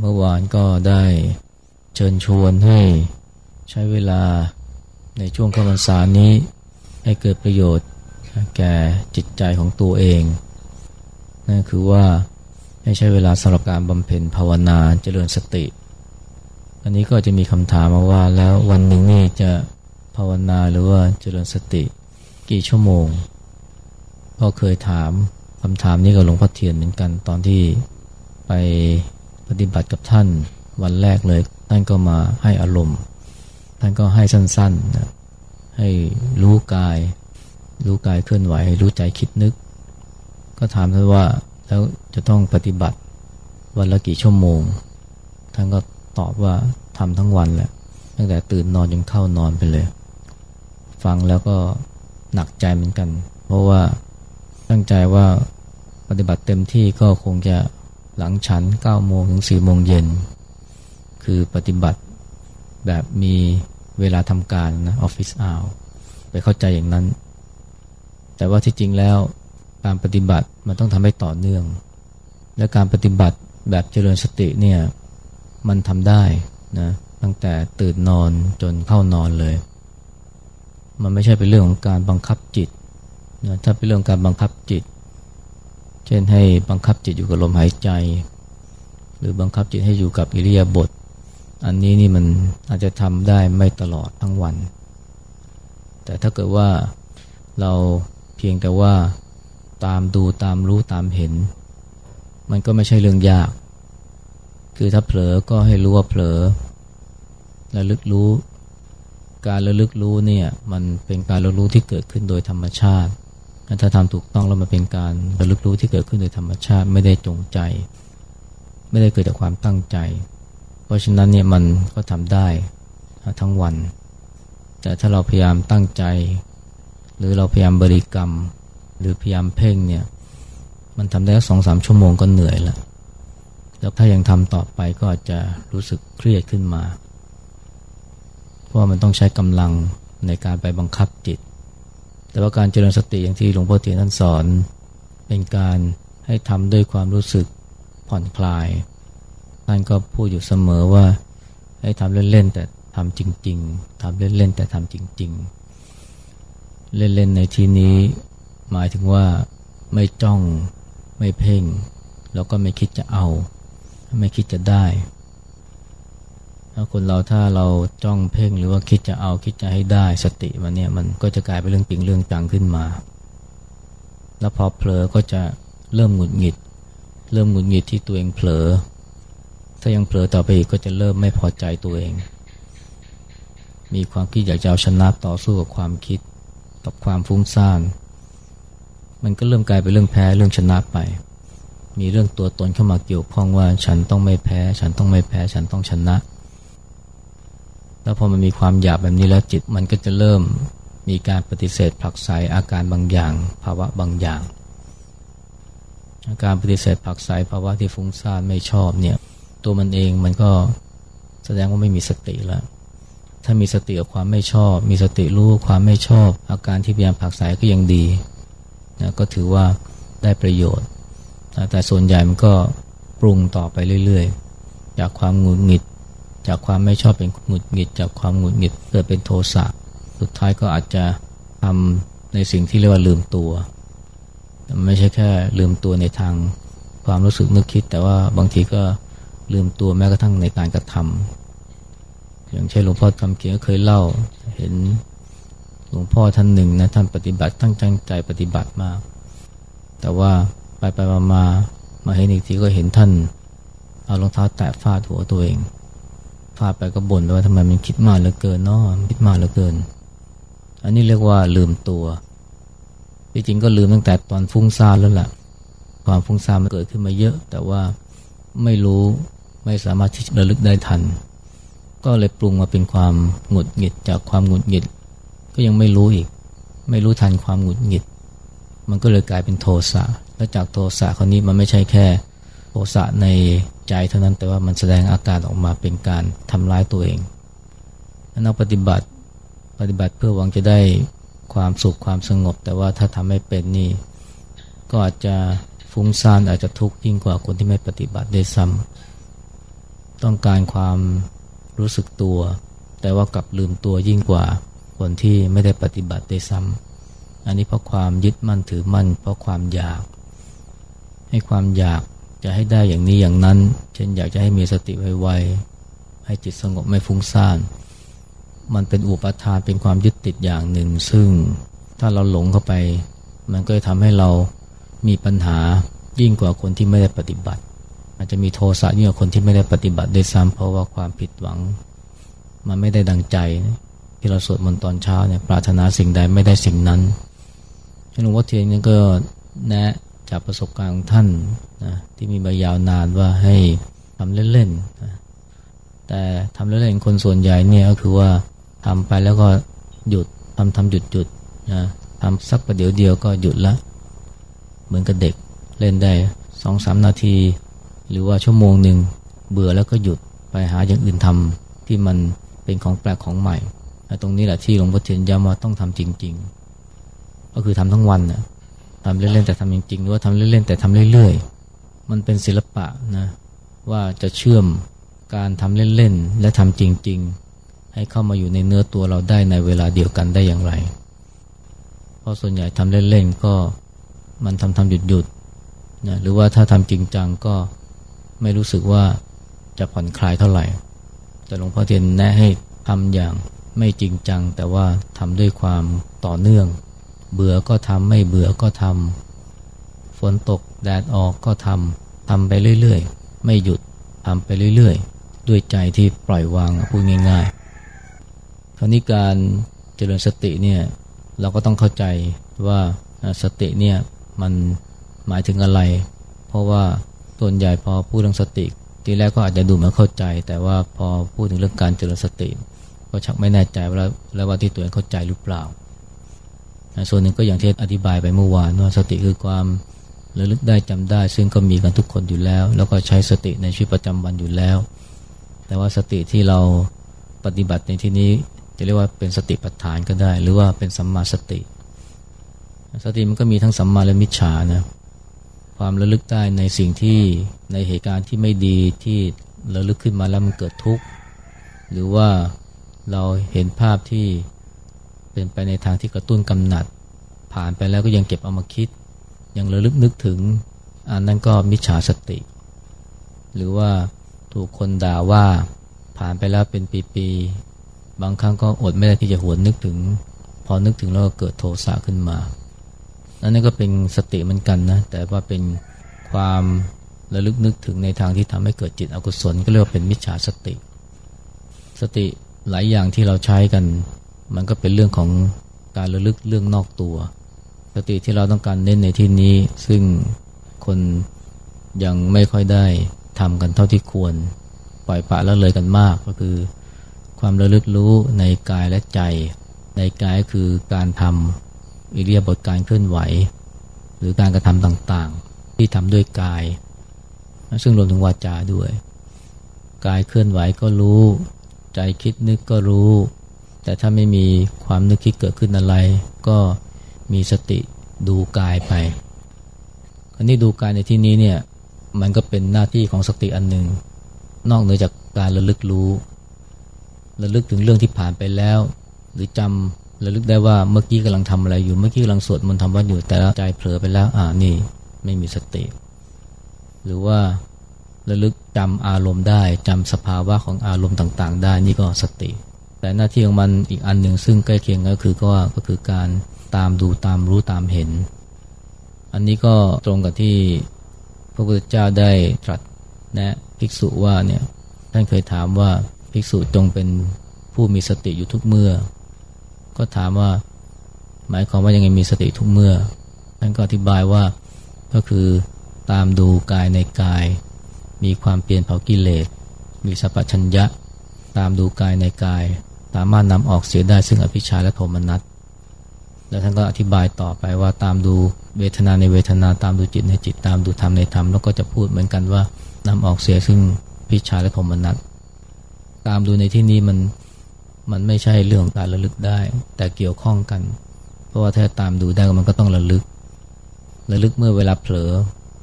เมื่อวานก็ได้เชิญชวนให้ใช้เวลาในช่วงข้าพรรษานี้ ให้เกิดประโยชน์แก่จิตใจของตัวเอง นั่นคือว่าให้ใช้เวลาสำหรับการบำเพ็ญภาวนาเจริญสติ อันนี้ก็จะมีคำถามมาว่าแล้ววันหนึ่งนี่จะภาวนาหรือว่าเจริญสติกี่ชั่วโมงก็เคยถามคำถามนี้กับหลวงพ่อเทียนเหมือนกันตอนที่ไป ปฏิบัติกับท่านวันแรกเลย ท่านก็มาให้อารมณ์ ท่านก็ให้สั้นๆนะให้รู้กาย รู้กายเคลื่อนไหว รู้ใจคิดนึก ก็ถามท่านว่าแล้วจะต้องปฏิบัติวันละกี่ชั่วโมง ท่านก็ตอบว่าทำทั้งวันแหละตั้งแต่ตื่นนอนจนเข้านอนไปเลย ฟังแล้วก็หนักใจเหมือนกัน เพราะว่าตั้งใจว่าปฏิบัติเต็มที่ก็คงจะ หลังฉัน9โมงถึง4โมงเย็น คือปฏิบัติแบบมีเวลาทำการนะออฟฟิศอาวไปเข้าใจอย่างนั้น แต่ว่าที่จริงแล้วการปฏิบัติมันต้องทำให้ต่อเนื่อง และการปฏิบัติแบบเจริญสติเนี่ยมันทำได้นะตั้งแต่ตื่นนอนจนเข้านอนเลย มันไม่ใช่เป็นเรื่องของการบังคับจิตนะถ้าเป็นเรื่องการบังคับจิต เช่นให้บังคับจิตอยู่กับลมหายใจ หรือบังคับจิตให้อยู่กับอิริยาบถอันนี้นี่มันอาจจะทำได้ไม่ตลอดทั้งวัน แต่ถ้าเกิดว่าเราเพียงแต่ว่าตามดูตามรู้ตามเห็น มันก็ไม่ใช่เรื่องยาก คือถ้าเผลอก็ให้รู้ว่าเผลอระลึกรู้ การระลึกรู้เนี่ยมันเป็นการระลึกรู้ที่เกิดขึ้นโดยธรรมชาติ ถ้าทำถูกต้องแล้วมันเป็นการระลึกรู้ที่เกิดขึ้นโดยธรรมชาติไม่ได้จงใจ ไม่ได้เกิดจากความตั้งใจ เพราะฉะนั้นเนี่ยมันก็ทำได้ทั้งวัน แต่ถ้าเราพยายามตั้งใจ หรือเราพยายามบริกรรม หรือพยายามเพ่งเนี่ยมันทำได้สองสามชั่วโมงก็เหนื่อยแล้วแล้วถ้ายังทำต่อไปก็อาจจะรู้สึกเครียดขึ้นมา เพราะมันต้องใช้กำลังในการไปบังคับจิต แต่ว่าการเจริญสติอย่างที่หลวงพ่อเทียนท่านสอน เป็นการให้ทำด้วยความรู้สึกผ่อนคลาย ท่านก็พูดอยู่เสมอว่าให้ทำเล่นๆแต่ทำจริง ๆทำเล่นๆแต่ทำจริง ๆ เล่นๆในที่นี้หมายถึงว่าไม่จ้องไม่เพ่ง แล้วก็ไม่คิดจะเอา ไม่คิดจะได้ ถ้าคนเราถ้าเราจ้องเพ่งหรือว่าคิดจะเอาคิดจะให้ได้สติมันเนี่ยมันก็จะกลายเป็นเรื่องปิงเรื่องจังขึ้นมา แล้วพอเผลอก็จะเริ่มหงุดหงิด เริ่มหงุดหงิดที่ตัวเองเผลอ ถ้ายังเผลอต่อไปอีกก็จะเริ่มไม่พอใจตัวเอง มีความคิดอยากจะเอาชนะต่อสู้กับความคิดกับความฟุ้งซ่านมันก็เริ่มกลายเป็นเรื่องแพ้เรื่องชนะไป มีเรื่องตัวตนเข้ามาเกี่ยวข้องว่าฉันต้องไม่แพ้ ฉันต้องไม่แพ้ ฉันต้องชนะ แล้วพอมันมีความอยากแบบนี้แล้วจิตมันก็จะเริ่มมีการปฏิเสธผลักไสอาการบางอย่าง ภาวะบางอย่าง อาการปฏิเสธผลักไสภาวะที่ฟุ้งซ่านไม่ชอบเนี่ยตัวมันเองมันก็แสดงว่าไม่มีสติแล้ว ถ้ามีสติกับความไม่ชอบ มีสติรู้ความไม่ชอบ อาการที่พยายามผลักไสก็ยังดีนะก็ถือว่าได้ประโยชน์แต่ส่วนใหญ่มันก็ปรุงต่อไปเรื่อยๆ จากความหงุดหงิด จากความไม่ชอบเป็นหงุดหงิด จากความหงุดหงิดเกิดเป็นโทสะสุดท้ายก็อาจจะทำในสิ่งที่เรียกว่าลืมตัว ไม่ใช่แค่ลืมตัวในทางความรู้สึกนึกคิด แต่ว่าบางทีก็ลืมตัวแม้กระทั่งในการกระทำอย่างเช่นหลวงพ่อคำเขียนเคยเล่าเห็นหลวงพ่อท่านหนึ่งนะท่านปฏิบัติตั้งใจปฏิบัติมาก แต่ว่าไปไปมามามาเห็นอีกทีก็เห็นท่านเอารองเท้าแตะฟาดหัวตัวเอง พาไปก็บ่นว่าทำไมมันคิดมากเหลือเกินเนาะคิดมากเหลือเกิน อันนี้เรียกว่าลืมตัวที่จริงก็ลืมตั้งแต่ตอนฟุ้งซ่านแล้วล่ะ ความฟุ้งซ่านมันเกิดขึ้นมาเยอะ แต่ว่าไม่รู้ไม่สามารถที่จะระลึกได้ทัน ก็เลยปรุงมาเป็นความหงุดหงิดจากความหงุดหงิด ก็ยังไม่รู้อีก ไม่รู้ทันความหงุดหงิด มันก็เลยกลายเป็นโทสะแล้วจากโทสะคนนี้มันไม่ใช่แค่ โทสะในใจเท่านั้นแต่ว่ามันแสดงอาการออกมาเป็นการทำร้ายตัวเองนักปฏิบัติปฏิบัติเพื่อหวังจะได้ความสุขความสงบ แต่ว่าถ้าทำไม่เป็นนี่ก็อาจจะฟุ้งซ่านอาจจะทุกข์ยิ่งกว่าคนที่ไม่ปฏิบัติได้ซ้ำต้องการความรู้สึกตัว แต่ว่ากลับลืมตัวยิ่งกว่าคนที่ไม่ได้ปฏิบัติได้ซ้ำอันนี้เพราะความยึดมั่นถือมั่น เพราะความอยาก ให้ความอยาก จะให้ได้อย่างนี้อย่างนั้น เช่นอยากจะให้มีสติไวๆให้จิตสงบไม่ฟุ้งซ่าน มันเป็นอุปทานเป็นความยึดติดอย่างหนึ่ง ซึ่งถ้าเราหลงเข้าไป มันก็จะทำให้เรามีปัญหายิ่งกว่าคนที่ไม่ได้ปฏิบัติ อาจจะมีโทสะยิ่งกว่าคนที่ไม่ได้ปฏิบัติด้วยซ้ำเพราะว่าความผิดหวัง มันไม่ได้ดังใจ ที่เราสวดมนต์ตอนเช้าเนี่ยปรารถนาสิ่งใดไม่ได้สิ่งนั้นหลวงพ่อเทียนนี่ก็แนะจากประสบการณ์ของท่าน นะที่มีมายาวนานว่าให้ทำเล่นๆนะแต่ทำเล่นๆคนส่วนใหญ่เนี่ยก็คือว่าทำไปแล้วก็หยุดทำทำหยุดหยุดนะทำสักประเดี๋ยวเดียวก็หยุดละ เหมือนกับเด็กเล่นได้สองสามนาที หรือว่าชั่วโมงหนึ่งเบื่อแล้วก็หยุดไปหาอย่างอื่นทำที่มันเป็นของแปลกของใหม่ตรงนี้แหละที่หลวงพ่อเทียนย้ำว่าต้องทำจริง ๆ ก็คือทำทั้งวันนะทำเล่นๆแต่ทำจริงๆหรือว่าทำเล่นๆแต่ทำเรื่อยๆ มันเป็นศิลปะนะว่าจะเชื่อมการทำเล่นๆ และทำจริง ๆ ให้เข้ามาอยู่ในเนื้อตัวเราได้ในเวลาเดียวกันได้อย่างไร เพราะส่วนใหญ่ทำเล่นๆ ก็มันทำทำหยุดหยุดนะหรือว่าถ้าทำจริงจังก็ไม่รู้สึกว่าจะผ่อนคลายเท่าไหร่ แต่หลวงพ่อเทียนแนะให้ทำอย่างไม่จริงจัง แต่ว่าทำด้วยความต่อเนื่อง เบื่อก็ทำไม่เบื่อก็ทำฝนตก แดดออกก็ทำทำไปเรื่อยๆ ไม่หยุดทำไปเรื่อยๆ ด้วยใจที่ปล่อยวางพูดง่ายๆคราวนี้การเจริญสติเนี่ยเราก็ต้องเข้าใจว่าสติเนี่ยมันหมายถึงอะไร เพราะว่าส่วนใหญ่พอพูดเรื่องสติ ทีแรกก็อาจจะดูเหมือนเข้าใจ แต่ว่าพอพูดถึงเรื่องการเจริญสติ ก็ชักไม่แน่ใจว่าแล้วว่าที่ตัวเองเข้าใจหรือเปล่า ส่วนหนึ่งก็อย่างที่อธิบายไปเมื่อวานว่าสติคือความ ระลึกได้จำได้ ซึ่งก็มีกันทุกคนอยู่แล้ว แล้วก็ใช้สติในชีวิตประจำวันอยู่แล้ว แต่ว่าสติที่เราปฏิบัติในที่นี้จะเรียกว่าเป็นสติปัฏฐานก็ได้ หรือว่าเป็นสัมมาสติ สติมันก็มีทั้งสัมมาและมิจฉานะความระลึกได้ในสิ่งที่ในเหตุการณ์ที่ไม่ดีที่ระลึกขึ้นมาแล้วมันเกิดทุกข์ หรือว่าเราเห็นภาพที่เป็นไปในทางที่กระตุ้นกำหนัด ผ่านไปแล้วก็ยังเก็บเอามาคิด ยังระลึกนึกถึง อันนั้นก็มิจฉาสติ หรือว่าถูกคนด่าว่าผ่านไปแล้วเป็นปีบางครั้งก็อดไม่ได้ที่จะหวนนึกถึง พอนึกถึงแล้วก็เกิดโทสะขึ้นมานั่นก็เป็นสติเหมือนกันนะ แต่ว่าเป็นความระลึกนึกถึงในทางที่ทำให้เกิดจิตอกุศลก็เรียกว่าเป็นมิจฉาสติ สติหลายอย่างที่เราใช้กัน มันก็เป็นเรื่องของการระลึกเรื่องนอกตัว สติที่เราต้องการเน้นในที่นี้ ซึ่งคนยังไม่ค่อยได้ทำกันเท่าที่ควร ปล่อยปะแล้วเลยกันมากก็คือ ความระลึกรู้ในกายและใจ ในกายคือการทำอิเลียบทการเคลื่อนไหว หรือการกระทำต่างๆ ที่ทำด้วยกาย ซึ่งรวมถึงวาจาด้วย กายเคลื่อนไหวก็รู้ ใจคิดนึกก็รู้ แต่ถ้าไม่มีความนึกคิดเกิดขึ้นอะไร ก็ มีสติดูกายไปอันนี้ดูกายในที่นี้เนี่ยมันก็เป็นหน้าที่ของสติอันหนึ่งนอกเหนือจากการระลึกรู้ ระลึกถึงเรื่องที่ผ่านไปแล้ว หรือจำระลึกได้ว่าเมื่อกี้กำลังทำอะไรอยู่เมื่อกี้กำลังสวดมนต์ทำวัดอยู่แต่ละใจเผลอไปแล้วอ่านี่ไม่มีสติ หรือว่าระลึกจำอารมณ์ได้จำสภาวะของอารมณ์ต่าง ๆ ได้นี่ก็สติ แต่หน้าที่ของมันอีกอันหนึ่งซึ่งใกล้เคียงก็คือก็ก็คือการ ตามดูตามรู้ตามเห็น อันนี้ก็ตรงกับที่พระพุทธเจ้าได้ตรัสนะภิกษุว่าเนี่ยท่านเคยถามว่าภิกษุจงเป็นผู้มีสติอยู่ทุกเมื่อ ก็ถามว่าหมายความว่ายังไงมีสติทุกเมื่อ ท่านก็อธิบายว่าก็คือตามดูกายในกาย มีความเปลี่ยนเผากิเลส มีสัพพัญญะ ตามดูกายในกาย สามารถนำออกเสียได้ซึ่งอภิชาและโทมนัส แล้วท่านก็อธิบายต่อไปว่าตามดูเวทนาในเวทนาตามดูจิตในจิตตามดูธรรมในธรรมแล้วก็จะพูดเหมือนกันว่านำออกเสียซึ่งพิชาและโทมนัสตามดูในที่นี้มันมันไม่ใช่เรื่องการระลึกได้ แต่เกี่ยวข้องกัน เพราะว่าถ้าตามดูได้มันก็ต้องระลึก ระลึกเมื่อเวลาเผลอ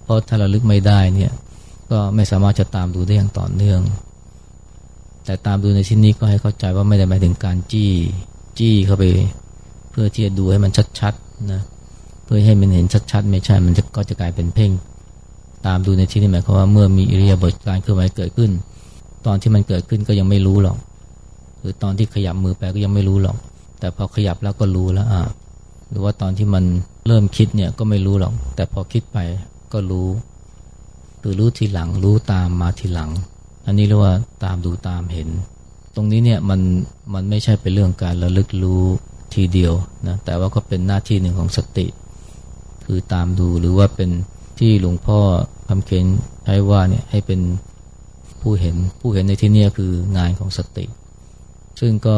เพราะถ้าระลึกไม่ได้เนี่ยก็ไม่สามารถจะตามดูได้อย่างต่อเนื่อง แต่ตามดูในที่นี้ก็ให้เข้าใจว่าไม่ได้หมายถึงการจี้ จี้เข้าไป พื่อที่จะดูให้มันชัดๆนะเพื่อให้มันเห็นชัดๆ ไม่ใช่ มันจะก็จะกลายเป็นเพ่ง ตามดูในที่นี้หมายความว่าเมื่อมีอิริยาบถการเคลื่อนไหวเกิดขึ้น ตอนที่มันเกิดขึ้นก็ยังไม่รู้หรอก หรือตอนที่ขยับมือไปก็ยังไม่รู้หรอก แต่พอขยับแล้วก็รู้แล้วอะหรือว่าตอนที่มันเริ่มคิดเนี่ยก็ไม่รู้หรอก แต่พอคิดไปก็รู้ หรือรู้ทีหลังรู้ตามมาทีหลัง อันนี้เรียกว่าตามดูตามเห็น ตรงนี้เนี่ยมันมันไม่ใช่เป็นเรื่องการระลึกรู้ ทีเดียวนะแต่ว่าก็เป็นหน้าที่หนึ่งของสติ คือตามดูหรือว่าเป็นที่หลวงพ่อคำเขียนใช้ว่าเนี่ยให้เป็นผู้เห็นผู้เห็นในที่นี้คืองานของสติ ซึ่งก็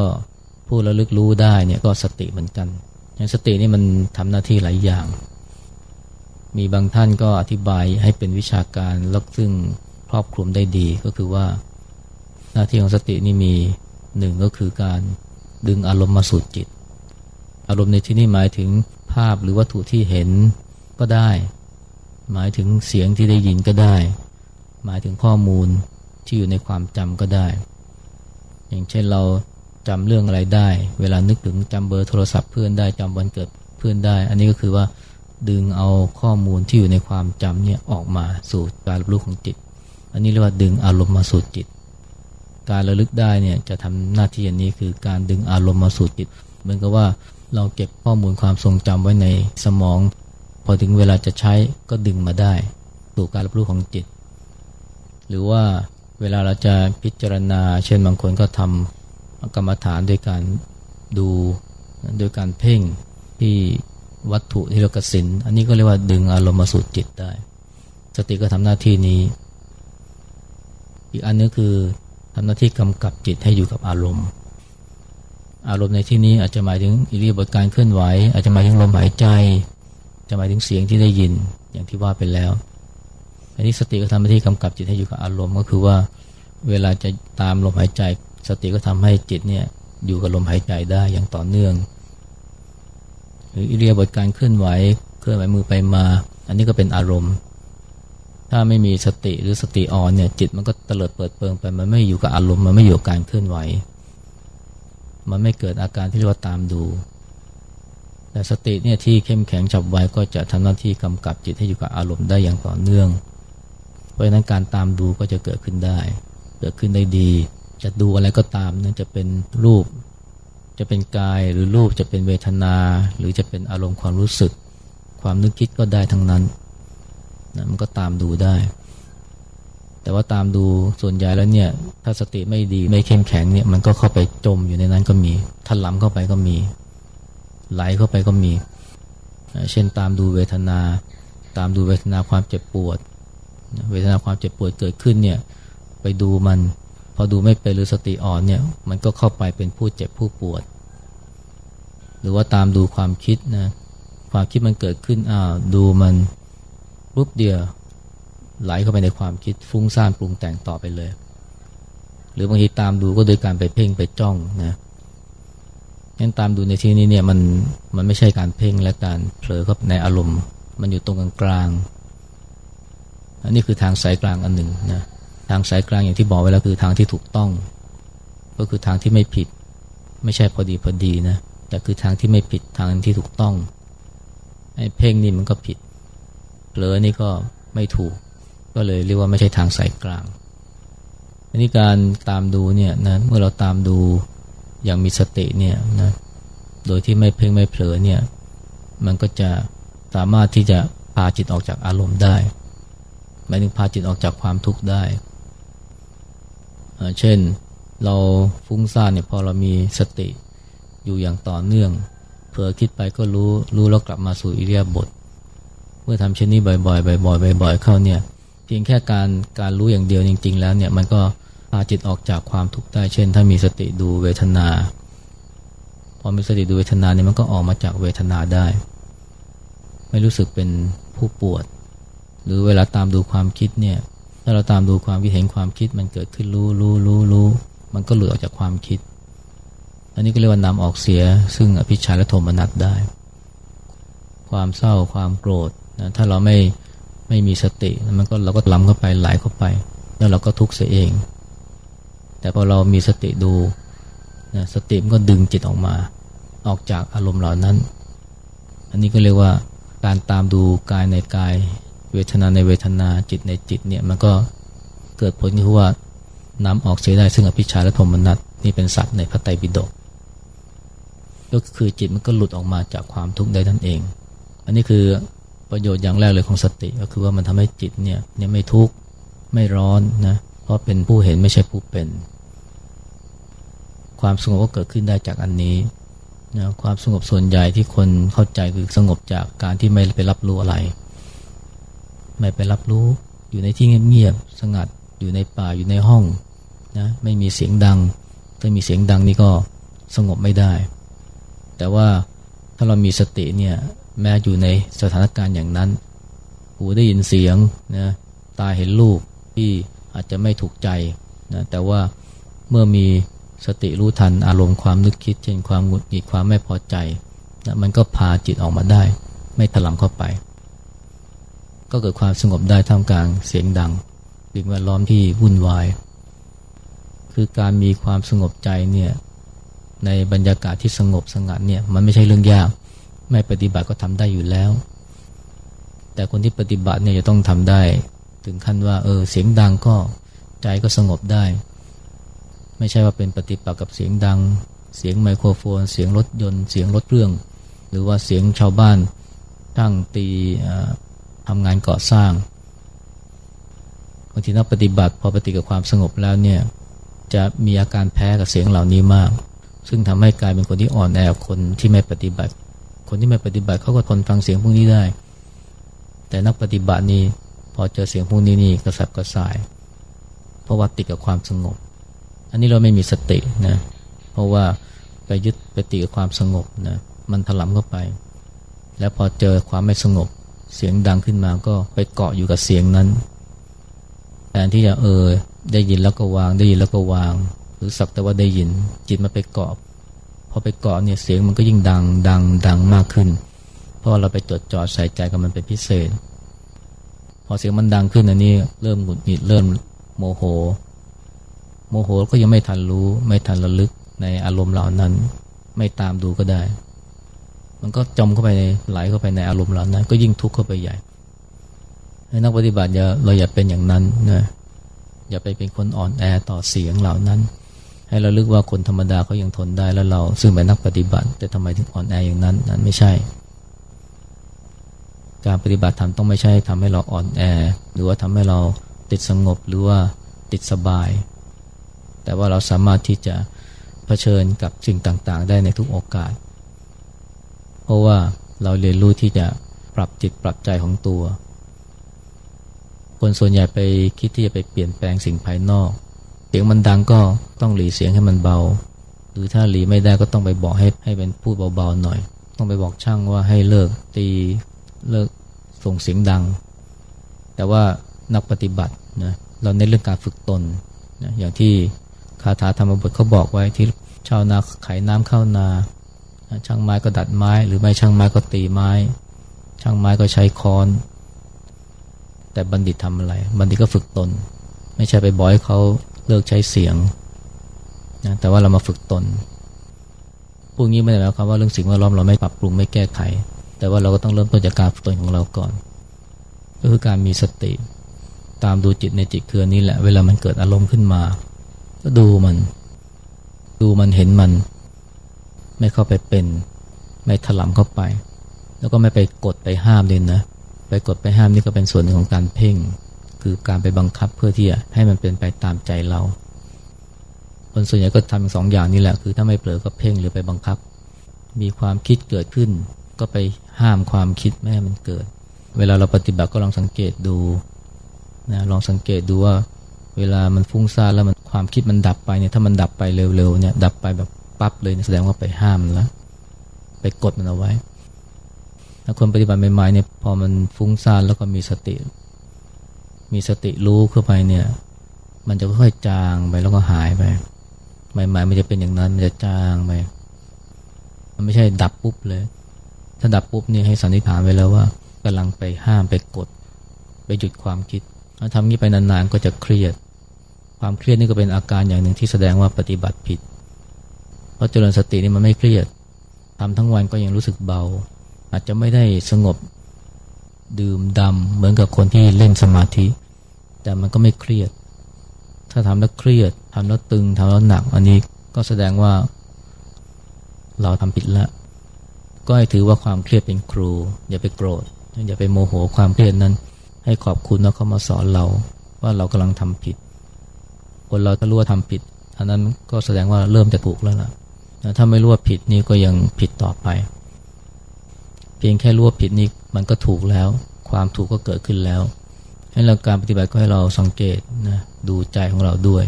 ผู้ระลึกรู้ได้เนี่ยก็สติเหมือนกันอย่างสตินี่มันทำหน้าที่หลายอย่าง มีบางท่านก็อธิบายให้เป็นวิชาการแล้วซึ่งครอบคลุมได้ดีก็คือว่า หน้าที่ของสตินี่มีหนึ่งก็คือการดึงอารมณ์มาสู่จิต อารมณ์ในที่นี้หมายถึงภาพหรือวัตถุที่เห็นก็ได้ หมายถึงเสียงที่ได้ยินก็ได้ หมายถึงข้อมูลที่อยู่ในความจำก็ได้ อย่างเช่นเราจำเรื่องอะไรได้ เวลานึกถึงจำเบอร์โทรศัพท์เพื่อนได้จำวันเกิดเพื่อนได้ อันนี้ก็คือว่าดึงเอาข้อมูลที่อยู่ในความจำเนี่ยออกมาสู่การรับรู้ของจิต อันนี้เรียกว่าดึงอารมณ์มาสู่จิต การระลึกได้เนี่ยจะทำหน้าที่อย่างนี้คือการดึงอารมณ์มาสู่จิต เหมือนกับว่า เราเก็บข้อมูลความทรงจำไว้ในสมอง พอถึงเวลาจะใช้ก็ดึงมาได้สู่การรับรู้ของจิต หรือว่าเวลาเราจะพิจารณา เช่นบางคนก็ทำกรรมฐานด้วยการดูด้วยการเพ่งที่วัตถุที่เรากสินอันนี้ก็เรียกว่าดึงอารมณ์มาสู่จิตได้ สติก็ทำหน้าที่นี้ อีกอันนึงคือทำหน้าที่กำกับจิตให้อยู่กับอารมณ์ อารมณ์ในที่นี้อาจจะหมายถึงอิริยาบถการเคลื่อนไหว อาจจะหมายถึงลมหายใจ จะหมายถึงเสียงที่ได้ยินอย่างที่ว่าไปแล้วอันนี้สติก็ทำหน้าที่กำกับจิตให้อยู่กับอารมณ์ก็คือว่า เวลาจะตามลมหายใจ สติก็ทำให้จิตเนี่ยอยู่กับลมหายใจได้อย่างต่อเนื่อง หรืออิเลียบทการเคลื่อนไหว เคลื่อนไหวมือไปมา อันนี้ก็เป็นอารมณ์ ถ้าไม่มีสติหรือสติอ่อนเนี่ยจิตมันก็เตลิดเปิดเปิงไปมันไม่อยู่กับอารมณ์มันไม่อยู่กับการเคลื่อนไหว มันไม่เกิดอาการที่เรียกว่าตามดู แต่สติเนี่ยที่เข้มแข็งฉับไวก็จะทำหน้าที่กำกับจิตให้อยู่กับอารมณ์ได้อย่างต่อเนื่อง เพราะฉะนั้นการตามดูก็จะเกิดขึ้นได้ เกิดขึ้นได้ดี จะดูอะไรก็ตามนั่นจะเป็นรูป จะเป็นกายหรือรูปจะเป็นเวทนา หรือจะเป็นอารมณ์ความรู้สึก ความนึกคิดก็ได้ทั้งนั้นนะมันก็ตามดูได้ แต่ว่าตามดูส่วนใหญ่แล้วเนี่ย ถ้าสติไม่ดีไม่เข้มแข็งเนี่ย มันก็เข้าไปจมอยู่ในนั้นก็มีทันลำเข้าไปก็มี ไหลเข้าไปก็มี เช่นตามดูเวทนา ตามดูเวทนาความเจ็บปวด เวทนาความเจ็บปวดเกิดขึ้นเนี่ย ไปดูมันพอดูไม่เป็นหรือสติอ่อนเนี่ย มันก็เข้าไปเป็นผู้เจ็บผู้ปวด หรือว่าตามดูความคิดนะ ความคิดมันเกิดขึ้นอ้าวดูมันปุ๊บเดียว ไหลเข้าไปในความคิดฟุ้งซ่านปรุงแต่งต่อไปเลย หรือบางทีตามดูก็โดยการไปเพ่งไปจ้องนะงั้นตามดูในที่นี้เนี่ยมันมันไม่ใช่การเพ่งและการเผลอเข้าในอารมณ์ มันอยู่ตรงกลางอันนี้คือทางสายกลางอันหนึ่งนะทางสายกลางอย่างที่บอกไว้แล้วคือทางที่ถูกต้อง ก็คือทางที่ไม่ผิด ไม่ใช่พอดีพอดีนะแต่คือทางที่ไม่ผิดทางที่ถูกต้องไอ้เพ่งนี่มันก็ผิดเผลอนี่ก็ไม่ถูก ก็เลยเรียกว่าไม่ใช่ทางสายกลาง อันนี้การตามดูเนี่ยนะเมื่อเราตามดูอย่างมีสติเนี่ยนะโดยที่ไม่เพ่งไม่เผลอเนี่ยมันก็จะสามารถที่จะพาจิตออกจากอารมณ์ได้หมายถึงพาจิตออกจากความทุกข์ได้ เช่นเราฟุ้งซ่านเนี่ยพอเรามีสติอยู่อย่างต่อเนื่อง เผลอคิดไปก็รู้รู้แล้วกลับมาสู่อิเลียบท เมื่อทำเช่นนี้บ่อยๆบ่อยๆบ่อยๆเข้าเนี่ย เพียงแค่การการรู้อย่างเดียวจริง ๆ แล้วเนี่ยมันก็พาจิตออกจากความทุกข์ได้ เช่น ถ้ามีสติดูเวทนา พอมีสติดูเวทนาเนี่ยมันก็ออกมาจากเวทนาได้ ไม่รู้สึกเป็นผู้ปวด หรือเวลาตามดูความคิดเนี่ยถ้าเราตามดูความคิดเห็นความคิดมันเกิดขึ้นรู้รู้รู้รู้มันก็หลุดออกจากความคิด อันนี้ก็เรียกว่านำออกเสีย ซึ่งอภิชาและโทมนัสได้ ความเศร้าความโกรธนะถ้าเราไม่ ไม่มีสติมันก็เราก็ล้ำเข้าไปไหลเข้าไป แล้วเราก็ทุกข์เสียเอง แต่พอเรามีสติดูนะสติมันก็ดึงจิตออกมา ออกจากอารมณ์เหล่านั้น อันนี้ก็เรียกว่าการตามดูกายในกาย เวทนาในเวทนาจิตในจิตเนี่ยมันก็เกิดผลที่ว่าน้ำออกเสียได้ซึ่งอภิชาและโทมนัสนี่เป็นสัตว์ในพระไตรปิฎกก็คือจิตมันก็หลุดออกมาจากความทุกข์ได้นั่นเอง อันนี้คือ ประโยชน์อย่างแรกเลยของสติก็คือว่ามันทำให้จิตเนี่ยเนี่ยไม่ทุกข์ไม่ร้อนนะเพราะเป็นผู้เห็นไม่ใช่ผู้เป็น ความสงบก็เกิดขึ้นได้จากอันนี้นะความสงบส่วนใหญ่ที่คนเข้าใจคือสงบจากการที่ไม่ไปรับรู้อะไร ไม่ไปรับรู้อยู่ในที่เงียบๆสงัดอยู่ในป่าอยู่ในห้องนะไม่มีเสียงดัง ถ้ามีเสียงดังนี่ก็สงบไม่ได้ แต่ว่าถ้าเรามีสติเนี่ย แม้อยู่ในสถานการณ์อย่างนั้น หูได้ยินเสียงนะตาเห็นรูปที่อาจจะไม่ถูกใจนะแต่ว่าเมื่อมีสติรู้ทันอารมณ์ความนึกคิด เช่นความหงุดหงิดความไม่พอใจนะมันก็พาจิตออกมาได้ ไม่ถลำเข้าไป ก็เกิดความสงบได้ท่ามกลางเสียงดังสิ่งแวดล้อมที่วุ่นวาย คือการมีความสงบใจเนี่ยในบรรยากาศที่สงบสงัดเนี่ยมันไม่ใช่เรื่องยาก ไม่ปฏิบัติก็ทำได้อยู่แล้ว แต่คนที่ปฏิบัติเนี่ยจะต้องทำได้ ถึงขั้นว่าเออเสียงดังก็ใจก็สงบได้ ไม่ใช่ว่าเป็นปฏิปักษ์กับเสียงดัง เสียงไมโครโฟน เสียงรถยนต์ เสียงรถเครื่อง หรือว่าเสียงชาวบ้านตั้งตีทำงานก่อสร้างบางทีนักปฏิบัติพอปฏิกับความสงบแล้วเนี่ยจะมีอาการแพ้กับเสียงเหล่านี้มาก ซึ่งทำให้กลายเป็นคนที่อ่อนแอคนที่ไม่ปฏิบัติ คนที่ไม่ปฏิบัติเขาก็ทนฟังเสียงพวกนี้ได้ แต่นักปฏิบัตินี่พอเจอเสียงพวกนี้นี่กระสับกระส่าย เพราะว่าติดกับความสงบ อันนี้เราไม่มีสตินะเพราะว่าไปยึดไปติดกับความสงบนะมันถลำเข้าไป แล้วพอเจอความไม่สงบเสียงดังขึ้นมาก็ไปเกาะอยู่กับเสียงนั้นแทนที่จะเออได้ยินแล้วก็วางได้ยินแล้วก็วาง หรือสักแต่ว่าได้ยินจิตมันไปเกาะ อไปเกาะเนี่ยเสียงมันก็ยิ่งดังดังดังมากขึ้น เพราะเราไปจดจ่อใส่ใจกับมันเป็นพิเศษ พอเสียงมันดังขึ้นอันนี้เริ่มหงุดหงิดเริ่มโมโห โมโหก็ยังไม่ทันรู้ ไม่ทันระลึกในอารมณ์เหล่านั้น ไม่ตามดูก็ได้ มันก็จมเข้าไปในไหลเข้าไปในอารมณ์เหล่านั้น ก็ยิ่งทุกข์เข้าไปใหญ่ให้นักปฏิบัติอย่าเราอย่าเป็นอย่างนั้นนะอย่าไปเป็นคนอ่อนแอต่อเสียงเหล่านั้น ให้เราลึกว่าคนธรรมดาเขายังทนได้แล้วเรา ซึ่งเป็นนักปฏิบัติ แต่ทำไมถึงอ่อนแออย่างนั้นนั้นไม่ใช่ การปฏิบัติธรรมต้องไม่ใช่ทำให้เราอ่อนแอ หรือว่าทำให้เราติดสงบหรือว่าติดสบาย แต่ว่าเราสามารถที่จะเผชิญกับสิ่งต่างๆ ได้ในทุกโอกาส เพราะว่าเราเรียนรู้ที่จะปรับจิตปรับใจของตัว คนส่วนใหญ่ไปคิดที่จะไปเปลี่ยนแปลงสิ่งภายนอก สียงมันดังก็ต้องหลีเสียงให้มันเบา หรือถ้าหลีไม่ได้ก็ต้องไปบอกให้ให้เป็นพูดเบาๆหน่อย ต้องไปบอกช่างว่าให้เลิกตีเลิกส่งเสียงดัง แต่ว่านักปฏิบัตินะเราในเรื่องการฝึกตนนะอย่างที่คาถาธรรมบทเขาบอกไว้ที่ชาวนาไขน้ำเข้านา ช่างไม้ก็ดัดไม้ หรือไม่ช่างไม้ก็ตีไม้ ช่างไม้ก็ใช้ค้อน แต่บัณฑิตทำอะไร บัณฑิตก็ฝึกตน ไม่ใช่ไปบอกให้เขา เลิกใช้เสียงนะแต่ว่าเรามาฝึกตน พวกนี้ไม่ได้หมายความว่าเรื่องสิ่งแวดล้อมเราไม่ปรับปรุงไม่แก้ไข แต่ว่าเราก็ต้องเริ่มต้นจากการฝึกตนของเราก่อน ก็คือการมีสติ ตามดูจิตในจิตคือนี้แหละ เวลามันเกิดอารมณ์ขึ้นมา ก็ดูมัน ดูมันเห็นมัน ไม่เข้าไปเป็น ไม่ถลำเข้าไป แล้วก็ไม่ไปกดไปห้ามเลยนะ ไปกดไปห้ามนี่ก็เป็นส่วนหนึ่งของการเพ่ง คือการไปบังคับเพื่อที่จะให้มันเป็นไปตามใจเรา คนส่วนใหญ่ก็ทำสองอย่างนี้แหละ คือถ้าไม่เผลอก็เพ่งหรือไปบังคับ มีความคิดเกิดขึ้น ก็ไปห้ามความคิดไม่ให้มันเกิด เวลาเราปฏิบัติก็ลองสังเกตดูนะลองสังเกตดูว่า เวลามันฟุ้งซ่านแล้วมันความคิดมันดับไปเนี่ยถ้ามันดับไปเร็วๆเนี่ยดับไปแบบปั๊บเลยแสดงว่าไปห้ามแล้วไปกดมันเอาไว้ถ้าคนปฏิบัติใหม่ๆเนี่ยพอมันฟุ้งซ่านแล้วก็มีสติ มีสติรู้เข้าไปเนี่ย มันจะค่อยๆจางไปแล้วก็หายไปใหม่ๆมันจะเป็นอย่างนั้นมันจะจางไปมันไม่ใช่ดับปุ๊บเลย ถ้าดับปุ๊บนี่ให้สันนิษฐานไว้แล้วว่ากำลังไปห้ามไปกด ไปหยุดความคิดถ้าทำนี้ไปนานๆก็จะเครียด ความเครียดนี่ก็เป็นอาการอย่างหนึ่งที่แสดงว่าปฏิบัติผิด เพราะเจริญสตินี่มันไม่เครียดทำทั้งวันก็ยังรู้สึกเบา อาจจะไม่ได้สงบ ดื่มดำเหมือนกับคนที่เล่นสมาธิ แต่มันก็ไม่เครียด ถ้าทำแล้วเครียดทำแล้วตึงทำแล้วหนัก อันนี้ก็แสดงว่า เราทำผิดล้วก็ให้ถือว่าความเครียดเป็นครู อย่าไปโกรธอย่าไปโมโหความเครียดนั้น ให้ขอบคุณว่าเขามาสอนเรา ว่าเรากำลังทำผิด คนเราถ้ารู้ว่าทำผิดอันนั้นก็แสดงว่าเริ่มจะถูกแล้วล่ะถ้าไม่รู้ว่าผิดนี่ก็ยังผิดต่อไป เพียงแค่รู้ว่าผิดนี่ มันก็ถูกแล้ว ความถูกก็เกิดขึ้นแล้วให้เราการปฏิบัติก็ให้เราสังเกตนะดูใจของเราด้วย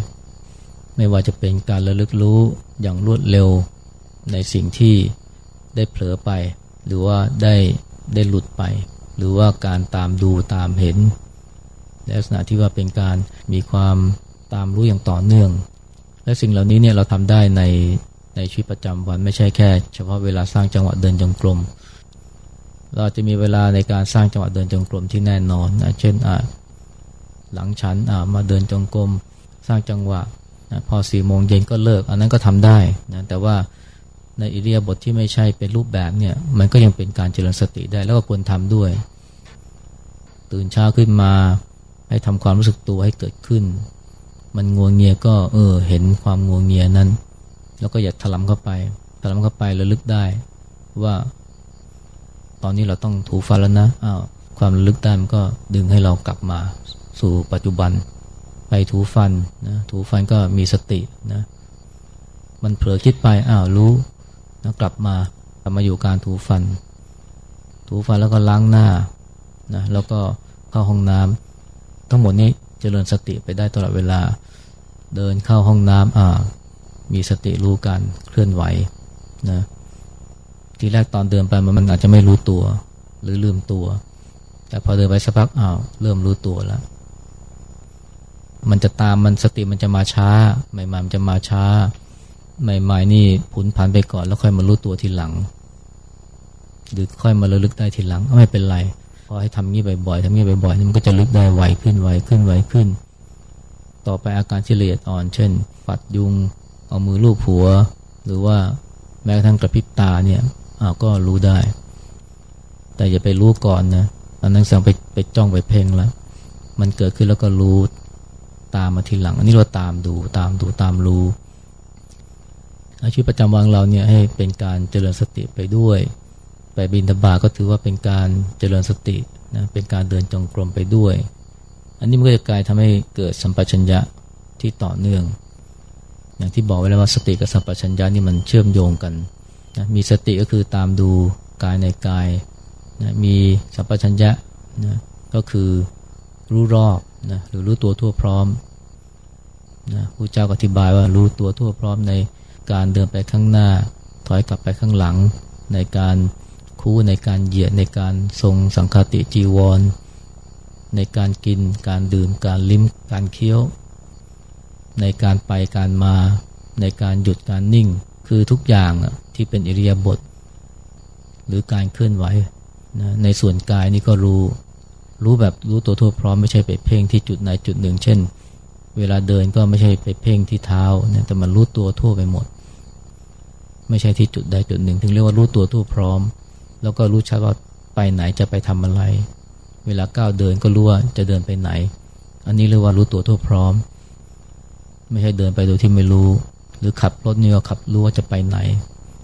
ไม่ว่าจะเป็นการระลึกรู้อย่างรวดเร็วในสิ่งที่ได้เผลอไป หรือว่าได้ได้หลุดไป หรือว่าการตามดูตามเห็นลักษณะที่ว่าเป็นการมีความตามรู้อย่างต่อเนื่อง และสิ่งเหล่านี้เนี่ยเราทำได้ในในชีวิตประจำวันไม่ใช่แค่ เฉพาะเวลาสร้างจังหวะเดินจงกรม เราจะมีเวลาในการสร้างจังหวะเดินจงกรมที่แน่นอนนะเช่นอะหลังฉันอะมาเดินจงกรมสร้างจังหวะนะพอสี่โมงเย็นก็เลิก อันนั้นก็ทำได้นะแต่ว่าในอิเดียบทที่ไม่ใช่เป็นรูปแบบเนี่ยมันก็ยังเป็นการเจริญสติได้แล้วก็ควรทำด้วย ตื่นเช้าขึ้นมาให้ทำความรู้สึกตัวให้เกิดขึ้น มันงวงเงียก็เออเห็นความงวงเงียนั้น แล้วก็อย่าถลำเข้าไปถลำเข้าไประลึกได้ว่า ตอนนี้เราต้องถูฟันแล้วนะอ้าวความลึกได้มันก็ดึงให้เรากลับมาสู่ปัจจุบัน ไปถูฟันนะถูฟันก็มีสตินะมันเผลอคิดไปอ้าวรู้นะกลับมากลับมาอยู่การถูฟัน ถูฟันแล้วก็ล้างหน้านะแล้วก็เข้าห้องน้ำทั้งหมดนี้เจริญสติไปได้ตลอดเวลา เดินเข้าห้องน้ำอ่ามีสติรู้การเคลื่อนไหวนะ ทีแรกตอนเดินไปมันอาจจะไม่รู้ตัว หรือลืมตัว แต่พอเดินไปสักพักอ้าวเริ่มรู้ตัวแล้ว มันจะตามมันสติมันจะมาช้าใหม่ๆมันจะมาช้าใหม่ๆนี่ผุนผันไปก่อนแล้วค่อยมารู้ตัวทีหลัง หรือค่อยมาระลึกได้ทีหลังไม่เป็นไรพอให้ทำงี้บ่อยๆทำงี้บ่อยๆนี่มันก็จะลึกได้ไวขึ้นไวขึ้นไวขึ้น ต่อไปอาการที่ละเอียดอ่อน เช่น ปัดยุง เอามือลูบหัว หรือว่าแม้กระทั่งกระพริบตาเนี่ย อาก็รู้ได้ แต่อย่าไปรู้ก่อนนะอันนั้นแสดงไปไปจ้องไปเพ่งแล้ว มันเกิดขึ้นแล้วก็รู้ตามมาทีหลัง อันนี้เราตามดูตามดูตามรู้อาชีวิตประจำวันเราเนี่ยให้เป็นการเจริญสติไปด้วย ไปบินทบาก็ถือว่าเป็นการเจริญสตินะเป็นการเดินจงกรมไปด้วย อันนี้มันก็จะกลายทำให้เกิดสัมปชัญญะที่ต่อเนื่อง อย่างที่บอกไว้แล้วว่าสติกับสัมปชัญญะนี่มันเชื่อมโยงกัน นะมีสติก็คือตามดูกายในกายนะมีสัมปชัญญะนะก็คือรู้รอบนะหรือรู้ตัวทั่วพร้อมนะผู้เจ้าอธิบายว่ารู้ตัวทั่วพร้อมในการเดินไปข้างหน้า ถอยกลับไปข้างหลัง ในการคู่ในการเหยียดในการทรงสังคติจีวร ในการกินการดื่มการลิ้มการเคี้ยว ในการไปการมา ในการหยุดการนิ่ง คือทุกอย่าง ที่เป็นอิริยาบถหรือการเคลื่อนไหวนะในส่วนกายนี่ก็รู้ รู้แบบรู้ตัวทั่วพร้อมไม่ใช่ไปเพ่งที่จุดไหนจุดหนึ่ง เช่น เวลาเดินก็ไม่ใช่ไปเพ่งที่เท้านะแต่มันรู้ตัวทั่วไปหมด ไม่ใช่ที่จุดใดจุดหนึ่ง ถึงเรียกว่ารู้ตัวทั่วพร้อม แล้วก็รู้ชัดว่าไปไหนจะไปทำอะไร เวลาก้าวเดินก็รู้ว่าจะเดินไปไหน อันนี้เรียกว่ารู้ตัวทั่วพร้อม ไม่ใช่เดินไปโดยที่ไม่รู้ หรือขับรถนี่ก็ขับรู้ว่าจะไปไหน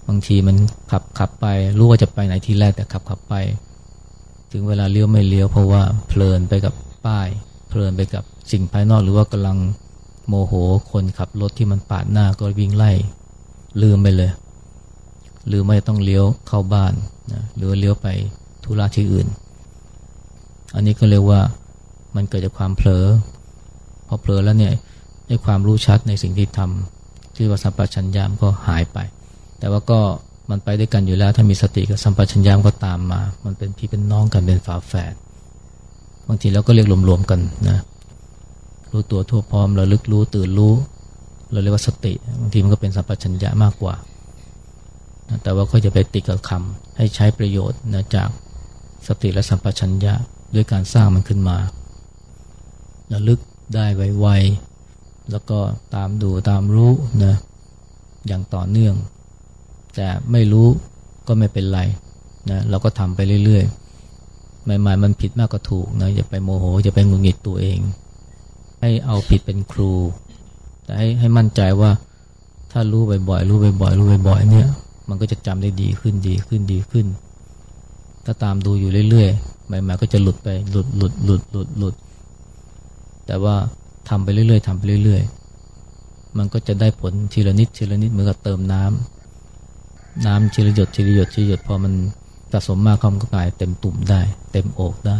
บางทีมันขับขับไป รู้ว่าจะไปไหนทีแรกแต่ขับขับไป ถึงเวลาเลี้ยวไม่เลี้ยวเพราะว่าเพลินไปกับป้าย เพลินไปกับสิ่งภายนอกหรือว่ากำลังโมโหคนขับรถที่มันปาดหน้าก็วิ่งไล่ ลืมไปเลยหรือไม่ต้องเลี้ยวเข้าบ้านนะหรือเลี้ยวไปธุระที่อื่น อันนี้ก็เรียกว่ามันเกิดจากความเผลอ พอเผลอแล้วเนี่ยไอ้ความรู้ชัดในสิ่งที่ทำที่ว่าสัมปชัญญามก็หายไป แต่ว่าก็มันไปด้วยกันอยู่แล้ว ถ้ามีสติกับสัมปชัญญามก็ตามมา มันเป็นพี่เป็นน้องกันเป็นฝาแฝดบางทีเราก็เรียกรวมๆกันนะรู้ตัวทั่วพร้อมระลึกรู้ตื่นรู้เราเรียกว่าสติบางทีมันก็เป็นสัมปชัญญะมากกว่า แต่ว่าก็จะไปติดกับคำให้ใช้ประโยชน์นะจากสติและสัมปชัญญะด้วยการสร้างมันขึ้นมาระลึกได้ไวๆแล้วก็ตามดูตามรู้นะอย่างต่อเนื่อง แต่ไม่รู้ก็ไม่เป็นไรนะเราก็ทำไปเรื่อยๆใหม่ๆมันผิดมากกว่าถูกนะอย่าไปโมโหอย่าไปงุนงิดตัวเอง ให้เอาผิดเป็นครู แต่ให้ให้มั่นใจว่าถ้ารู้บ่อยๆรู้บ่อยๆรู้บ่อยๆเนี่ย มันก็จะจำได้ดีขึ้นดีขึ้นดีขึ้น ถ้าตามดูอยู่เรื่อยๆใหม่ๆก็จะหลุดไปหลุดหลุดหลุดหลุดหลุดแต่ว่าทำไปเรื่อยๆทำไปเรื่อยๆ มันก็จะได้ผลทีละนิดทีละนิดเหมือนกับเติมน้ำ น้ำทีละหยดทีละหยดทีละหยดพอมันสะสมมากเข้ามันก็กลายเต็มตุ่มได้ เต็มโอกได้